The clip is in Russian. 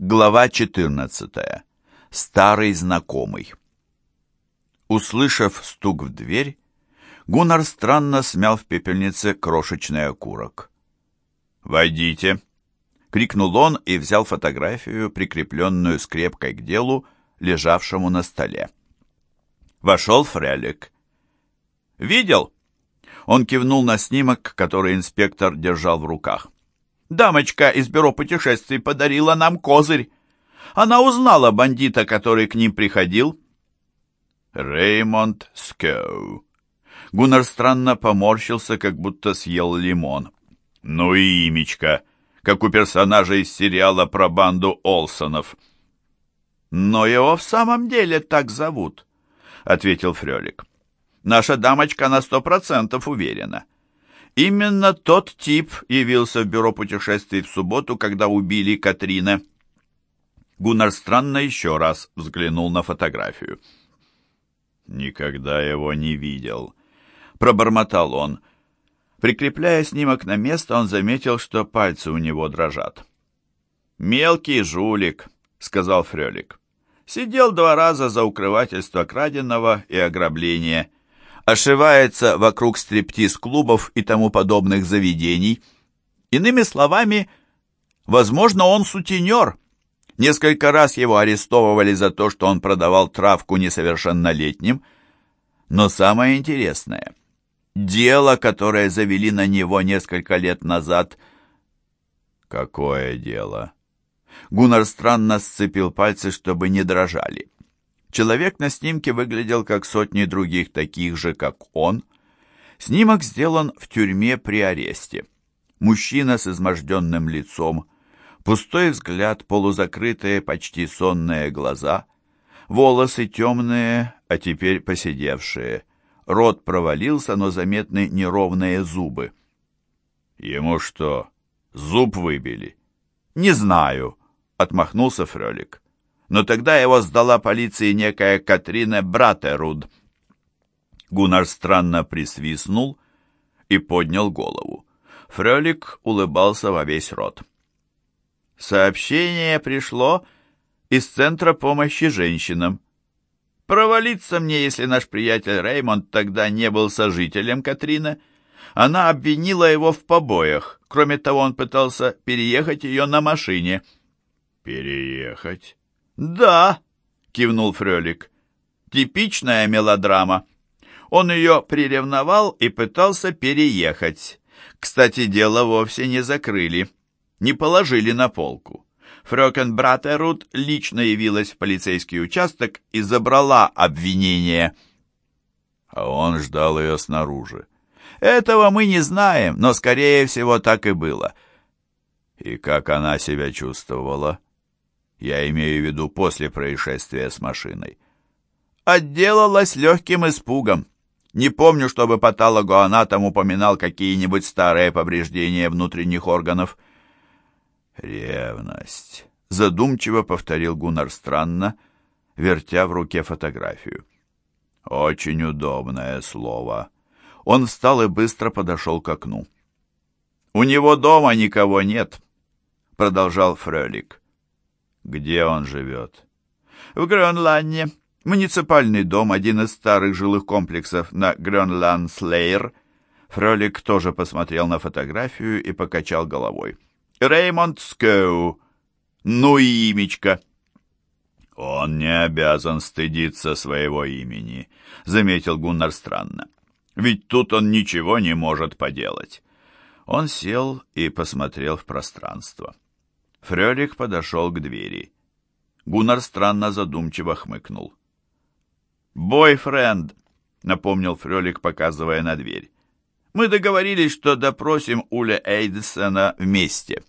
Глава 14. Старый знакомый. Услышав стук в дверь, Гуннар странно смял в пепельнице крошечный окурок. «Войдите!» — крикнул он и взял фотографию, прикрепленную скрепкой к делу, лежавшему на столе. Вошел Фрелик. «Видел?» Он кивнул на снимок, который инспектор держал в руках. Дамочка из бюро путешествий подарила нам козырь. Она узнала бандита, который к ним приходил. Реймонд Скоу. Гуннар странно поморщился, как будто съел лимон. Ну и имечко, как у персонажа из сериала про банду Олсонов. Но его в самом деле так зовут, ответил Фрелик. Наша дамочка на сто процентов уверена. Именно тот тип явился в бюро путешествий в субботу, когда убили Катрина. Гуннар странно еще раз взглянул на фотографию. «Никогда его не видел», — пробормотал он. Прикрепляя снимок на место, он заметил, что пальцы у него дрожат. «Мелкий жулик», — сказал Фрелик. «Сидел два раза за укрывательство краденого и ограбление» ошивается вокруг стриптиз-клубов и тому подобных заведений. Иными словами, возможно, он сутенер. Несколько раз его арестовывали за то, что он продавал травку несовершеннолетним. Но самое интересное, дело, которое завели на него несколько лет назад... Какое дело? Гуннар странно сцепил пальцы, чтобы не дрожали. Человек на снимке выглядел как сотни других таких же, как он. Снимок сделан в тюрьме при аресте. Мужчина с изможденным лицом, пустой взгляд, полузакрытые, почти сонные глаза, волосы темные, а теперь поседевшие. Рот провалился, но заметны неровные зубы. «Ему что, зуб выбили?» «Не знаю», — отмахнулся Фрелик но тогда его сдала полиции некая Катрина Братеруд. Гуннар странно присвистнул и поднял голову. Фрелик улыбался во весь рот. Сообщение пришло из Центра помощи женщинам. Провалиться мне, если наш приятель Реймонд тогда не был сожителем Катрины. Она обвинила его в побоях. Кроме того, он пытался переехать ее на машине. «Переехать?» «Да», — кивнул Фрелик, — «типичная мелодрама. Он ее приревновал и пытался переехать. Кстати, дело вовсе не закрыли, не положили на полку. Фрёкен Братерут лично явилась в полицейский участок и забрала обвинение. А он ждал ее снаружи. Этого мы не знаем, но, скорее всего, так и было. И как она себя чувствовала? Я имею в виду после происшествия с машиной. Отделалась легким испугом. Не помню, чтобы патологоанатом упоминал какие-нибудь старые повреждения внутренних органов. Ревность. Задумчиво повторил Гуннар странно, вертя в руке фотографию. Очень удобное слово. Он встал и быстро подошел к окну. «У него дома никого нет», — продолжал Фрелик. Где он живет? В Гренланне. Муниципальный дом, один из старых жилых комплексов на Гренланд-Слейр. Фролик тоже посмотрел на фотографию и покачал головой. Реймонд Скоу. Ну и имечко. Он не обязан стыдиться своего имени, заметил Гуннар странно. Ведь тут он ничего не может поделать. Он сел и посмотрел в пространство. Фрёлик подошел к двери. Гуннар странно задумчиво хмыкнул. «Бойфренд», — напомнил Фрёлик, показывая на дверь. «Мы договорились, что допросим Уля Эйдсона вместе».